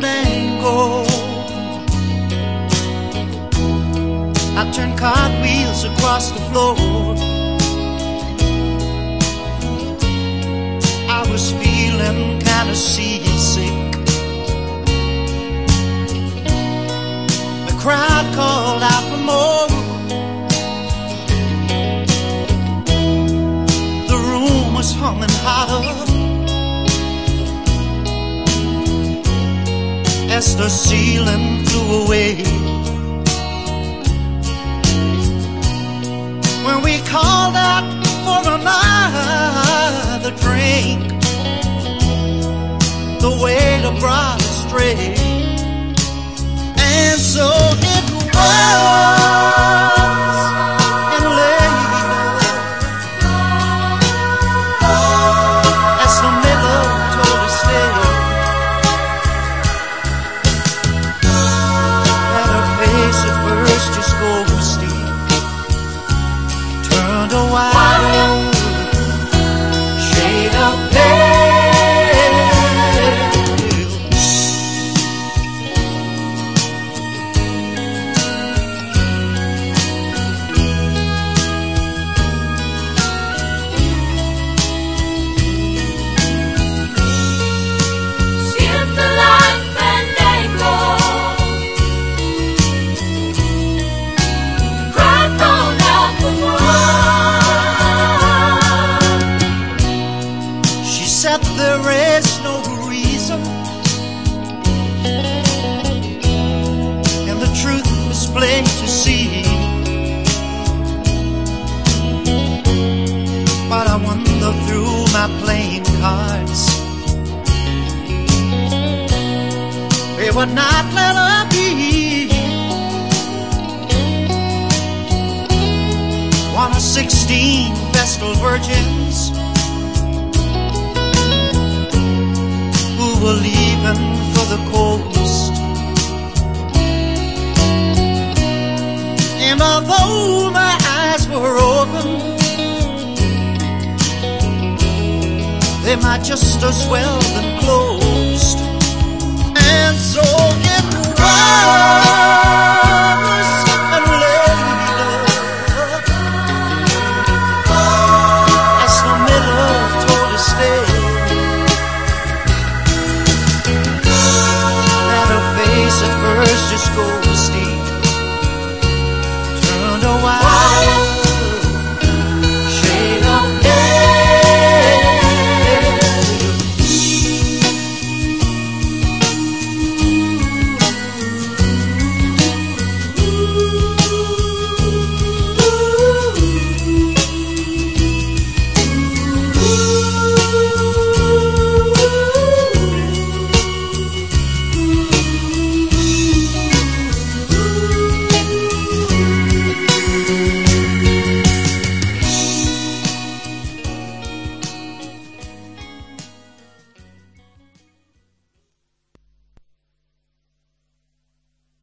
fandango. I turned cartwheels across the floor. I was feeling kinda seasick. The crowd called out for more. The room was humming hotter. As the ceiling flew away. When we called out for another drink, the waiter brought us straight, would not let her be. One of sixteen Vestal virgins who were leaving for the coast. They might just as well